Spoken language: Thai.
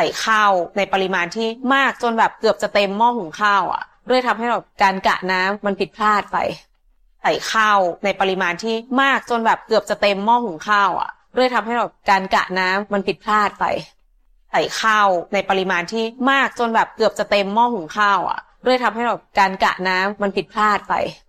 ใส่ข้าวในปริมาณที่มากจนแบบเกือบจะเต็มหม้อหุงข้าวอะเวยทำให้แบบการกะน้ำมันผิดพลาดไป ใส่ข้าวในปริมาณที่มากจนแบบเกือบจะเต็มหม้อหุงข้าวอะเวยทำให้แบบการกะน้ำมันผิดพลาดไป ใส่ข้าวในปริมาณที่มากจนแบบเกือบจะเต็มหม้อหุงข้าวอะเวยทำให้แบบการกะน้ำมันผิดพลาดไป